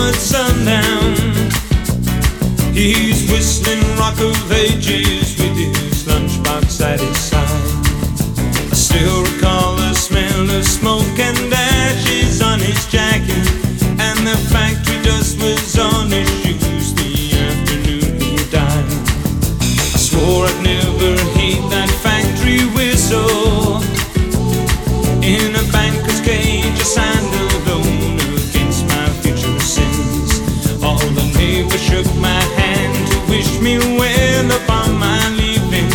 at sundown. He's whistling Rock of Ages with his lunchbox at his side. I still recall the smell of smoke and ashes on his jacket, and the factory dust was on his shoes the afternoon he died. I swore I'd never the shook my hand to wish me well upon my leaving.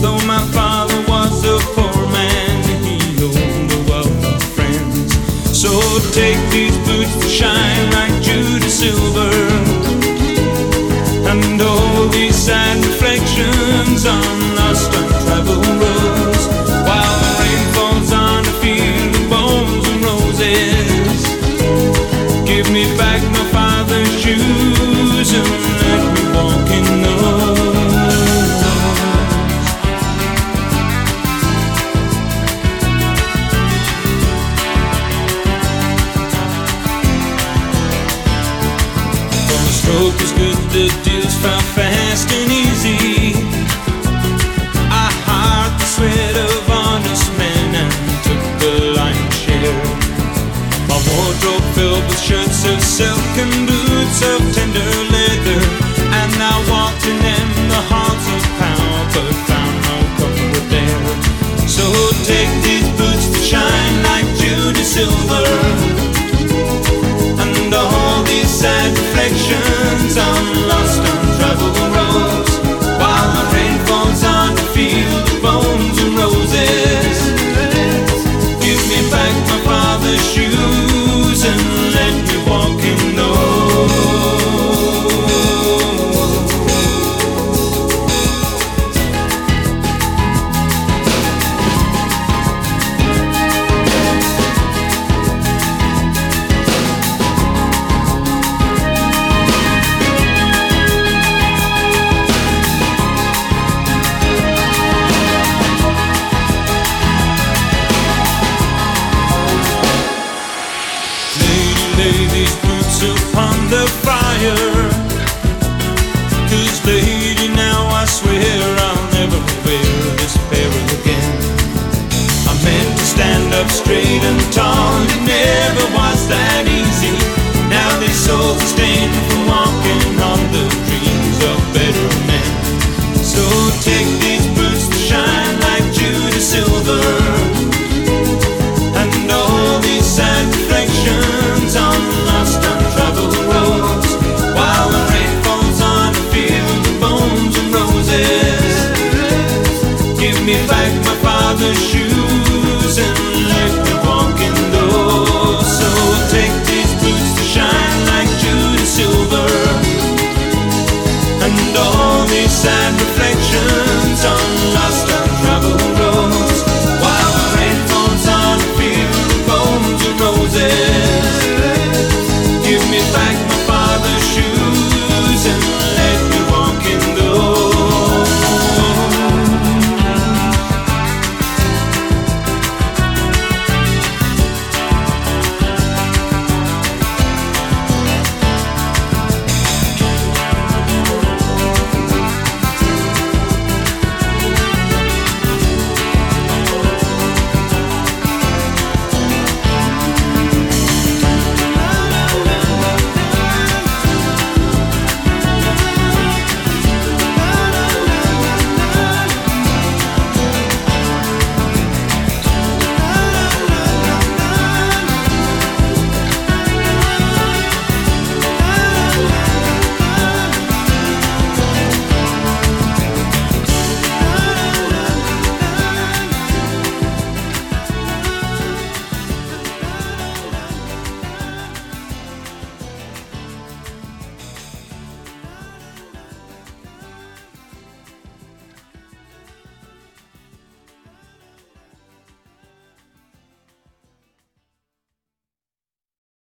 Though my father was a poor man, he owned a wealth of friends. So take these boots to shine like Judy Silver. And all these sad reflections on lost untraveled roads While the rain falls on a field of bones and roses Give me back my father's shoes good, the deals fell fast and easy. I hired the sweat of honest men and took the lion's share. My wardrobe filled with shirts of silk and boots of tender leather, and I walked in them the halls of power, but found no comfort there. So take these boots to shine like Judy Silver upon the fire. Cause lady, the shoe